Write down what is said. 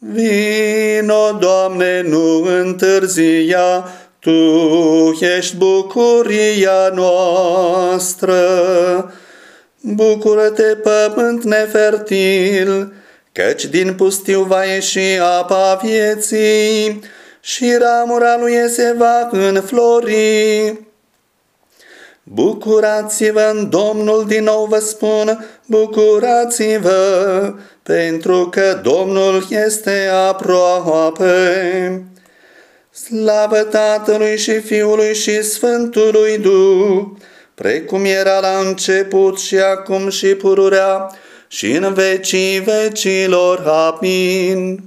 Vino, Doamne, nu întârzia, Tu ești bucuria noastră. Bucură-te, pământ nefertil, căci din pustiu va ieși apa vieții și ramura lui se va înflori. Bucurați-vă în Domnul, din nou vă spun, bucurați-vă, pentru că Domnul este aproape. Slavă Tatălui și Fiului și Sfântului Duh, precum era la început și acum și pururea și în vecii vecilor. Amin.